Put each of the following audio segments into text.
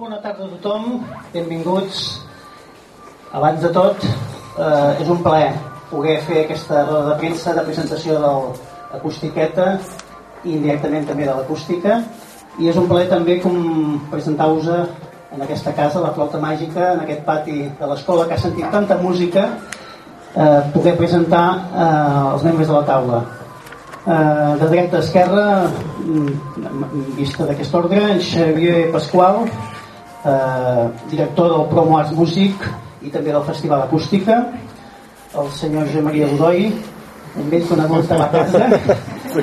bona tarda a tothom, benvinguts. Abans de tot, eh, és un plaer poder fer aquesta roda de premsa de presentació de l'acústiqueta i indirectament també de l'acústica i és un plaer també com presentar-vos en aquesta casa, la flauta màgica, en aquest pati de l'escola que ha sentit tanta música eh, poder presentar eh, els membres de la taula. Eh, de dreta a esquerra, mm, vista d'aquest ordre, Xavier Pasqual, eh, director del Promo Arts Music i també del Festival Acústica, el senyor Josep Maria Godoy, un vell conegut de la casa,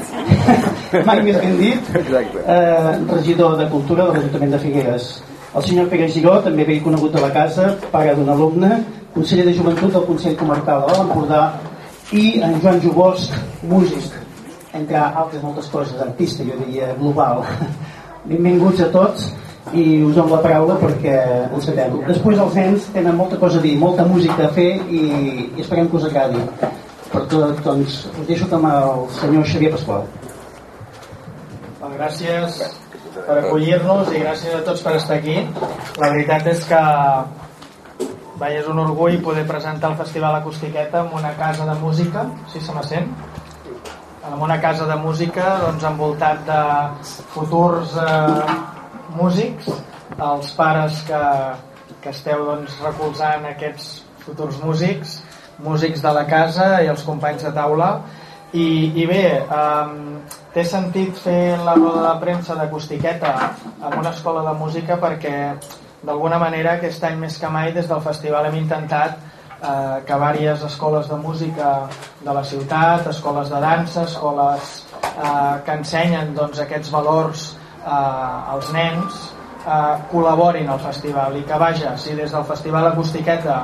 mai més ben dit, eh, regidor de Cultura de l'Ajuntament de Figueres. El senyor Pere Giró, també vell conegut de la casa, pare d'un alumne, conseller de Joventut del Consell Comarcal de l'Empordà i en Joan Jubosc, músic, entre altres moltes coses, artista, jo diria, global. Benvinguts a tots i us dono la paraula perquè ens sabem. Després els nens tenen molta cosa a dir, molta música a fer i, i esperem que us agradi. Per tot, doncs, us deixo amb el senyor Xavier Pasqual. Gràcies per acollir-nos i gràcies a tots per estar aquí. La veritat és que vaja, és un orgull poder presentar el Festival Acústiqueta en una casa de música, si se me sent, en una casa de música doncs, envoltat de futurs eh, músics, els pares que, que esteu doncs, recolzant aquests futurs músics, músics de la casa i els companys de taula. I, i bé, eh, té sentit fer la roda de premsa d'acústiqueta en una escola de música perquè d'alguna manera aquest any més que mai des del festival hem intentat eh, que diverses escoles de música de la ciutat, escoles de dansa, escoles eh, que ensenyen doncs, aquests valors eh, als nens eh, col·laborin al festival i que vaja, si des del festival Acústiqueta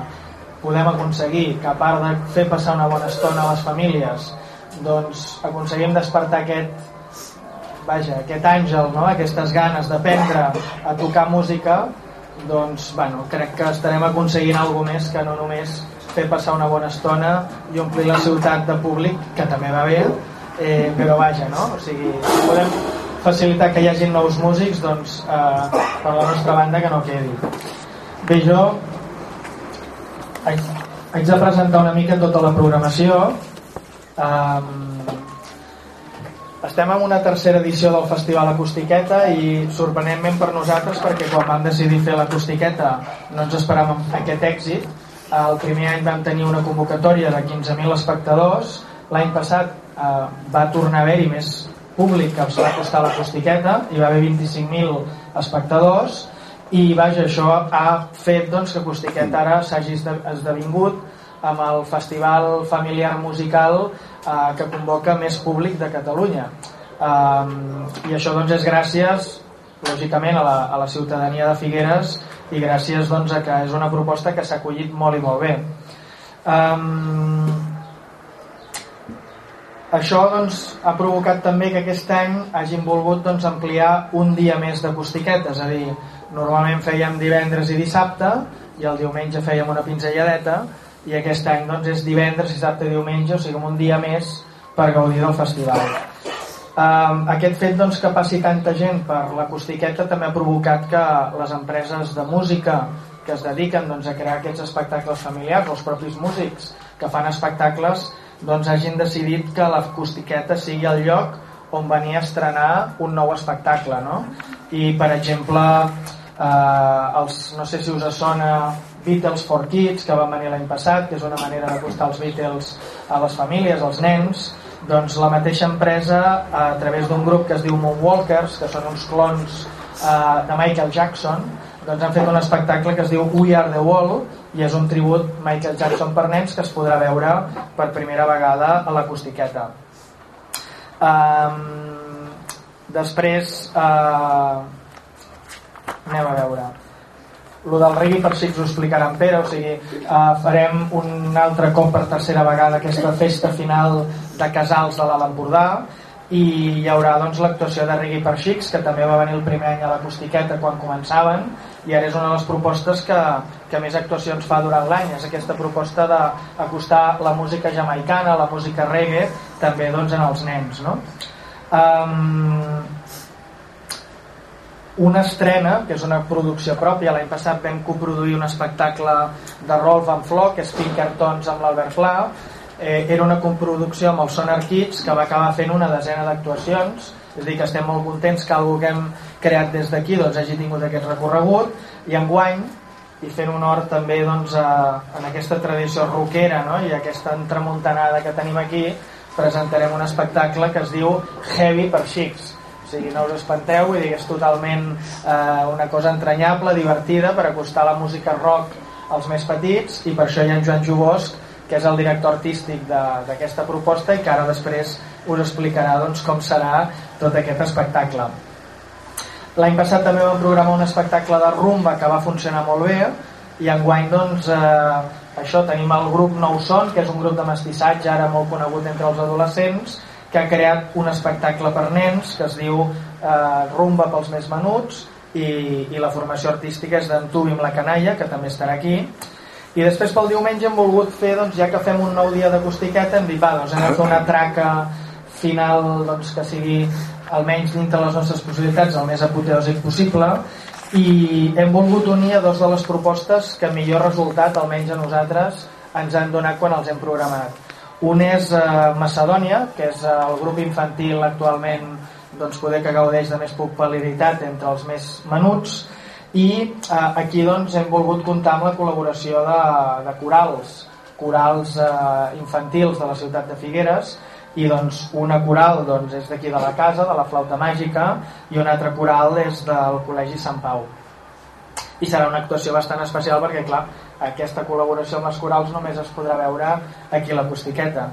podem aconseguir que a part de fer passar una bona estona a les famílies doncs aconseguim despertar aquest vaja, aquest àngel, no? aquestes ganes d'aprendre a tocar música doncs, bueno, crec que estarem aconseguint alguna més que no només fer passar una bona estona i omplir la ciutat de públic, que també va bé, eh, però vaja, no? O sigui, si podem facilitar que hi hagi nous músics, doncs, eh, per la nostra banda que no quedi. Bé, jo haig, de presentar una mica tota la programació, Um, estem en una tercera edició del Festival Acústiqueta i sorprenentment per nosaltres perquè quan vam decidir fer l'acústiqueta no ens esperàvem aquest èxit. El primer any vam tenir una convocatòria de 15.000 espectadors. L'any passat eh, va tornar a haver-hi més públic que els va costar l'acústiqueta i va haver 25.000 espectadors i vaja, això ha fet doncs, que Acústiqueta ara s'hagi esdevingut amb el festival familiar musical eh, que convoca més públic de Catalunya. Eh, i això doncs és gràcies lògicament a la, a la ciutadania de Figueres i gràcies doncs a que és una proposta que s'ha acollit molt i molt bé. Um, això doncs, ha provocat també que aquest any hagin volgut doncs, ampliar un dia més d'acústiqueta, és a dir, normalment fèiem divendres i dissabte i el diumenge fèiem una pinzelladeta i aquest any doncs, és divendres, dissabte i diumenge, o sigui un dia més per gaudir del festival. Um, aquest fet doncs, que passi tanta gent per l'acústiqueta també ha provocat que les empreses de música que es dediquen doncs, a crear aquests espectacles familiars, els propis músics que fan espectacles, doncs hagin decidit que l'acústiqueta sigui el lloc on venir a estrenar un nou espectacle. No? I, per exemple, eh, els, no sé si us sona Beatles for Kids que van venir l'any passat que és una manera d'acostar els Beatles a les famílies, als nens doncs la mateixa empresa a través d'un grup que es diu Moonwalkers que són uns clons eh, de Michael Jackson doncs han fet un espectacle que es diu We Are The Wall i és un tribut Michael Jackson per nens que es podrà veure per primera vegada a l'acústiqueta um, després uh, anem a veure. El del reggae per si us ho explicarà en Pere o sigui, eh, farem un altre cop per tercera vegada aquesta festa final de casals de l'Alt Empordà i hi haurà doncs, l'actuació de Reggae per Xics que també va venir el primer any a l'acústiqueta quan començaven i ara és una de les propostes que, que més actuacions fa durant l'any és aquesta proposta d'acostar la música jamaicana, la música reggae també doncs, en els nens no? Um, una estrena, que és una producció pròpia. L'any passat vam coproduir un espectacle de Rolf Van Flo, que és Pinkertons amb l'Albert Fla. Eh, era una coproducció amb el Sonar Kids, que va acabar fent una desena d'actuacions. És a dir, que estem molt contents que algú que hem creat des d'aquí doncs, hagi tingut aquest recorregut. I enguany, i fent honor també doncs, a, en aquesta tradició rockera no? i aquesta entremuntanada que tenim aquí, presentarem un espectacle que es diu Heavy per Xics sigui, no us espanteu, que és totalment eh, una cosa entranyable, divertida, per acostar la música rock als més petits, i per això hi ha en Joan Jubosc, que és el director artístic d'aquesta proposta i que ara després us explicarà doncs, com serà tot aquest espectacle. L'any passat també vam programar un espectacle de rumba que va funcionar molt bé i enguany doncs, eh, això tenim el grup Nou Son, que és un grup de mestissatge ara molt conegut entre els adolescents, que ha creat un espectacle per nens que es diu eh, Rumba pels més menuts i, i la formació artística és d'en amb la canalla, que també estarà aquí i després pel diumenge hem volgut fer, doncs, ja que fem un nou dia d'acústiqueta, hem dit, va, doncs hem de fer una traca final doncs, que sigui almenys dintre les nostres possibilitats el més apoteòsic possible i hem volgut unir a dos de les propostes que millor resultat, almenys a nosaltres, ens han donat quan els hem programat. Un és eh, Macedònia, que és eh, el grup infantil actualment doncs, poder que gaudeix de més popularitat entre els més menuts i eh, aquí doncs, hem volgut comptar amb la col·laboració de, de corals corals eh, infantils de la ciutat de Figueres i doncs una coral doncs, és d'aquí de la casa, de la flauta màgica i una altra coral és del Col·legi Sant Pau i serà una actuació bastant especial perquè clar, aquesta col·laboració amb les corals només es podrà veure aquí a l'acústiqueta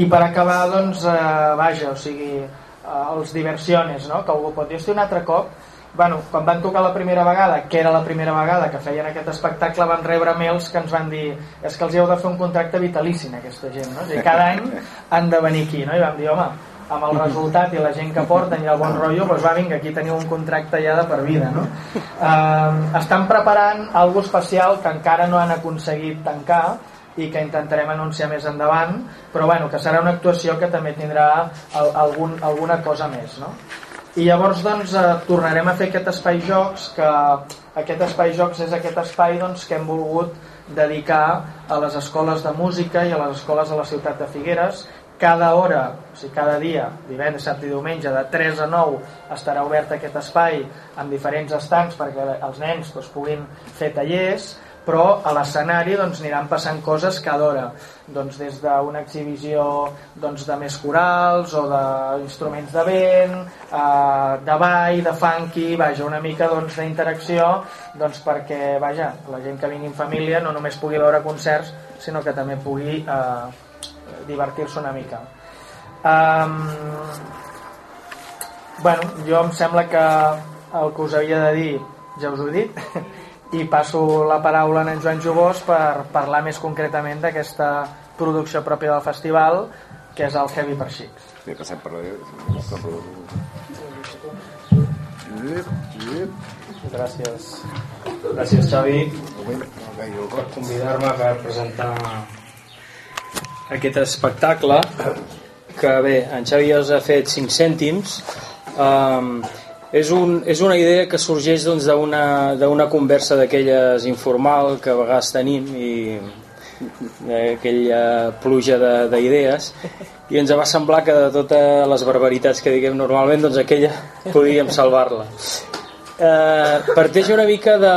i per acabar doncs eh, vaja, o sigui eh, els diversiones, no? que algú pot dir un altre cop bueno, quan van tocar la primera vegada, que era la primera vegada que feien aquest espectacle, van rebre mails que ens van dir és que els heu de fer un contracte vitalici a aquesta gent, no? O sigui, cada any han de venir aquí, no? I vam dir, home, amb el resultat i la gent que porten i el bon rotllo, doncs va, vinga, aquí teniu un contracte ja de per vida, no? Eh, estan preparant algo especial que encara no han aconseguit tancar i que intentarem anunciar més endavant, però bueno, que serà una actuació que també tindrà algun, alguna cosa més, no? I llavors doncs eh, tornarem a fer aquest espai jocs que aquest espai jocs és aquest espai doncs, que hem volgut dedicar a les escoles de música i a les escoles de la ciutat de Figueres. Cada hora, o sigui, cada dia, divendres, dissabte i diumenge, de 3 a 9 estarà obert aquest espai amb diferents estancs perquè els nens doncs, puguin fer tallers, però a l'escenari doncs, aniran passant coses cada hora, doncs, des d'una exhibició doncs, de més corals o d'instruments de vent, eh, de ball, de funky, vaja, una mica doncs, d'interacció doncs, perquè vaja, la gent que vingui en família no només pugui veure concerts, sinó que també pugui eh, divertir-se una mica. Um, bueno, jo em sembla que el que us havia de dir ja us ho he dit i passo la paraula a en Joan Jubós per parlar més concretament d'aquesta producció pròpia del festival que és el Heavy per Xics Sí, passem per. Gràcies. Gràcies, Xavi, per convidar-me per presentar aquest espectacle que bé, en Xavi ja us ha fet 5 cèntims um, és, un, és una idea que sorgeix d'una doncs, conversa d'aquelles informal que a vegades tenim i aquella pluja d'idees i ens va semblar que de totes les barbaritats que diguem normalment doncs aquella podíem salvar-la eh, parteix una mica de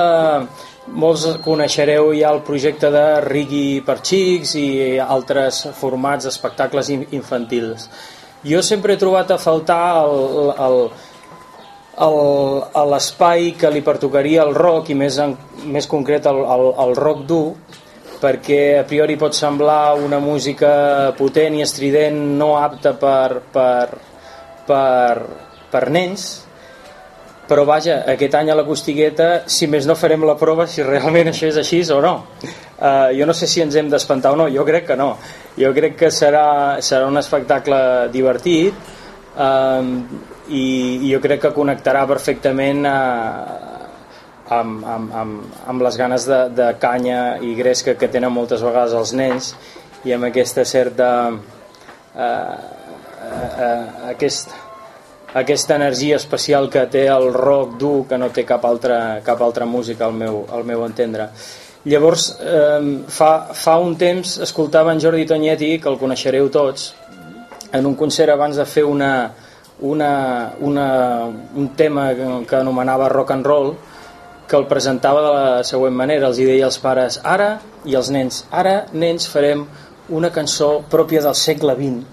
molts coneixereu ja el projecte de Rigui per xics i altres formats d'espectacles infantils. Jo sempre he trobat a faltar l'espai que li pertocaria al rock i més, en, més concret el, el, el rock dur perquè a priori pot semblar una música potent i estrident no apta per, per, per, per nens però vaja, aquest any a la Costigueta si més no farem la prova si realment això és així o no. Uh, jo no sé si ens hem d'espantar o no, jo crec que no. Jo crec que serà, serà un espectacle divertit uh, i, i jo crec que connectarà perfectament uh, amb, amb, amb, amb les ganes de, de canya i gresca que tenen moltes vegades els nens. I amb aquesta certa uh, uh, uh, aquest aquesta energia especial que té el rock dur que no té cap altra, cap altra música al meu, al meu entendre. Llavors eh, fa, fa un temps escoltava en Jordi Tognetti que el coneixereu tots en un concert abans de fer una, una, una, un tema que anomenava rock and roll que el presentava de la següent manera. Els hi deia als pares ara i als nens ara nens farem una cançó pròpia del segle XX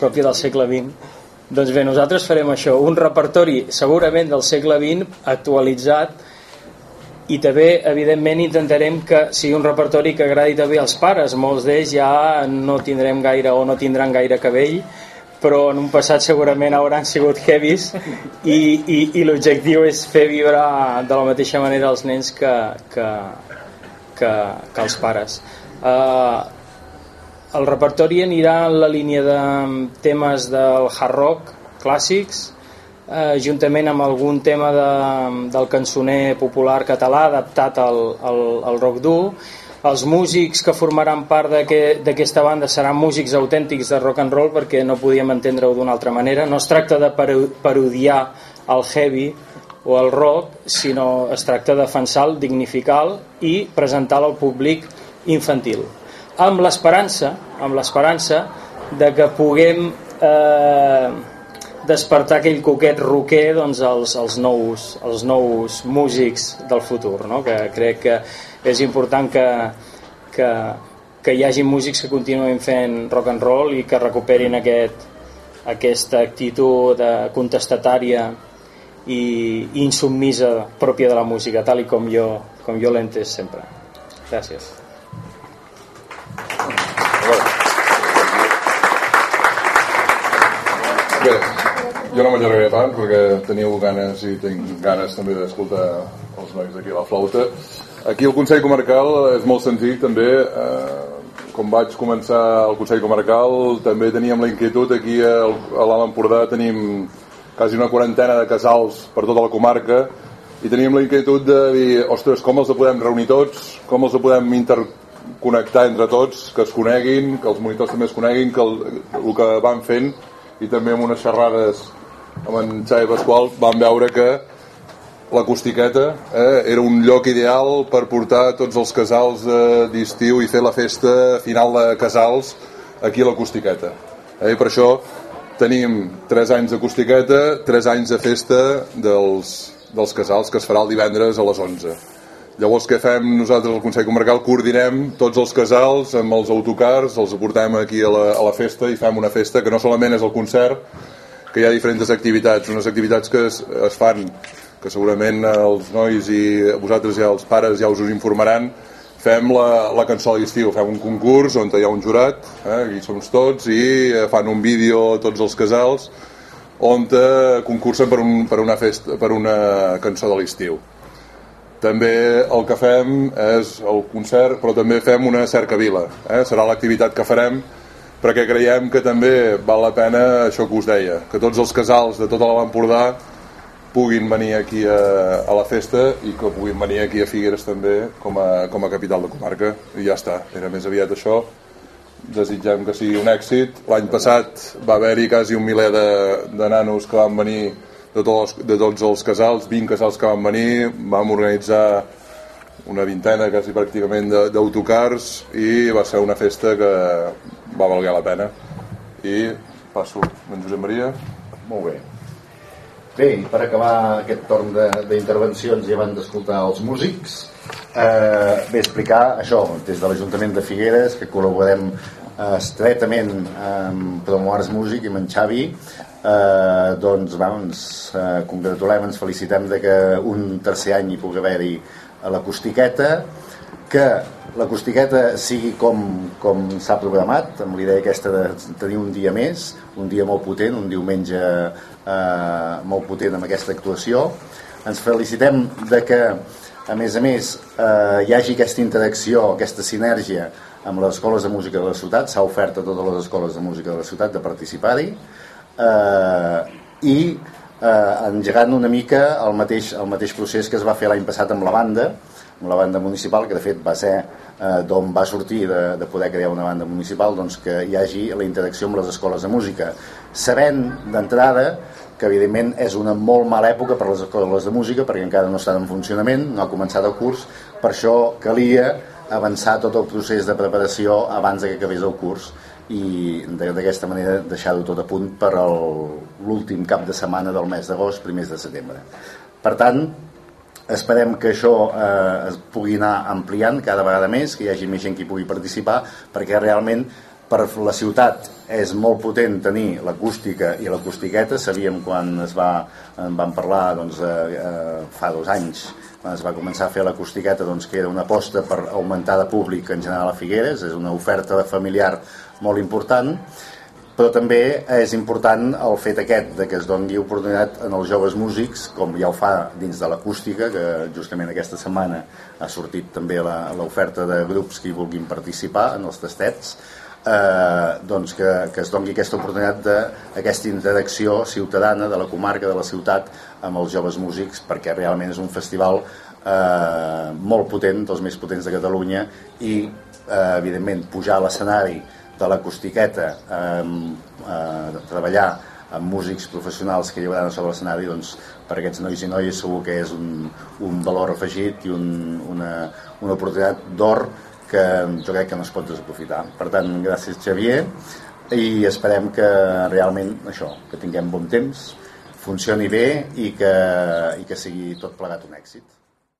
pròpia del segle XX doncs bé, nosaltres farem això un repertori segurament del segle XX actualitzat i també evidentment intentarem que sigui un repertori que agradi també als pares. Molts d'ells ja no tindrem gaire o no tindran gaire cabell però en un passat segurament hauran sigut heavies. I, i, i l'objectiu és fer viure de la mateixa manera els nens que, que, que, que els pares. Uh, el repertori anirà en la línia de temes del hard rock clàssics eh, juntament amb algun tema de, del cançoner popular català adaptat al, al, al rock dur els músics que formaran part d'aquesta banda seran músics autèntics de rock and roll perquè no podíem entendre-ho d'una altra manera. No es tracta de parodiar el heavy o el rock sinó es tracta de defensar-lo, dignificar i presentar-lo al públic infantil. Amb l'esperança amb l'esperança de que puguem eh, despertar aquell coquet roquer doncs, als, als, nous, als nous músics del futur no? que crec que és important que, que, que hi hagi músics que continuïn fent rock and roll i que recuperin aquest, aquesta actitud contestatària i, i insubmisa pròpia de la música, tal i com jo, com jo l'he entès sempre. Gràcies. Bé, jo no m'allargaré tant perquè teniu ganes i tinc ganes també d'escoltar els nois d'aquí a la flauta. Aquí el Consell Comarcal és molt senzill també, eh, com vaig començar el Consell Comarcal també teníem la inquietud. Aquí a l'Alt Empordà tenim quasi una quarantena de casals per tota la comarca i teníem la inquietud de dir, ostres, com els podem reunir tots, com els podem interconnectar entre tots, que es coneguin, que els monitors també es coneguin, que el, el que van fent i també amb unes xerrades amb en Xavi Pasqual vam veure que l'acústiqueta eh, era un lloc ideal per portar tots els casals eh, d'estiu i fer la festa final de casals aquí a l'acústiqueta eh, per això tenim 3 anys d'acústiqueta 3 anys de festa dels, dels casals que es farà el divendres a les 11 llavors què fem nosaltres al Consell Comarcal? Coordinem tots els casals amb els autocars els portem aquí a la, a la festa i fem una festa que no solament és el concert que hi ha diferents activitats, unes activitats que es, es fan que segurament els nois i vosaltres ja els pares ja us us informaran. Fem la, la cançó d'estiu fem un concurs on hi ha un jurat eh, aquí som tots i eh, fan un vídeo tots els casals on eh, concursen per, un, per, una festa, per una cançó de l'estiu. També el que fem és el concert però també fem una cercavila eh? serà l'activitat que farem perquè creiem que també val la pena això que us deia, que tots els casals de tota l'Empordà puguin venir aquí a, a la festa i que puguin venir aquí a Figueres també com a, com a capital de comarca. I ja està, era més aviat això. Desitgem que sigui un èxit. L'any passat va haver-hi quasi un miler de, de nanos que van venir de tots, de tots els casals 20 casals que van venir. Vam organitzar una vintena quasi pràcticament d'autocars i va ser una festa que va valer la pena. I passo en Josep Maria. Molt bé. Bé, per acabar aquest torn d'intervencions i abans d'escoltar els músics, eh, bé, explicar això, des de l'Ajuntament de Figueres, que col·laborem eh, estretament amb Promoars Músic i amb en Xavi, eh, doncs, va, ens eh, congratulem, ens felicitem de que un tercer any hi pugui haver-hi a l'acústiqueta, que l'acústiqueta sigui com, com s'ha programat, amb l'idea aquesta de tenir un dia més, un dia molt potent, un diumenge eh, molt potent amb aquesta actuació. Ens felicitem de que, a més a més, eh, hi hagi aquesta interacció, aquesta sinergia amb les escoles de música de la ciutat, s'ha ofert a totes les escoles de música de la ciutat de participar-hi, eh, i eh, engegant una mica el mateix, el mateix procés que es va fer l'any passat amb la banda, amb la banda municipal, que de fet va ser eh, d'on va sortir de, de poder crear una banda municipal, doncs que hi hagi la interacció amb les escoles de música, sabent d'entrada que evidentment és una molt mala època per a les escoles de música perquè encara no estan en funcionament, no ha començat el curs, per això calia avançar tot el procés de preparació abans que acabés el curs i d'aquesta manera deixar-ho tot a punt per l'últim cap de setmana del mes d'agost, primers de setembre. Per tant, esperem que això eh, es pugui anar ampliant cada vegada més, que hi hagi més gent que hi pugui participar, perquè realment per la ciutat. És molt potent tenir l'acústica i l'acustiqueta, sabíem quan es va, en van parlar doncs, eh, eh, fa dos anys quan es va començar a fer l'acustiqueta doncs, que era una aposta per augmentar de públic en general a Figueres, és una oferta de familiar molt important, però també és important el fet aquest de que es doni oportunitat en els joves músics, com ja ho fa dins de l'acústica, que justament aquesta setmana ha sortit també l'oferta de grups que hi vulguin participar en els tastets, eh, doncs que, que es doni aquesta oportunitat d'aquesta interacció ciutadana de la comarca, de la ciutat, amb els joves músics, perquè realment és un festival eh, molt potent, dels més potents de Catalunya, i eh, evidentment pujar a l'escenari de l'acustiqueta, eh, eh, treballar amb músics professionals que hi haurà sobre l'escenari, doncs, per aquests nois i noies segur que és un, un valor afegit i un, una, una oportunitat d'or que jo crec que no es pot desaprofitar. Per tant, gràcies Xavier i esperem que realment això, que tinguem bon temps, funcioni bé i que, i que sigui tot plegat un èxit.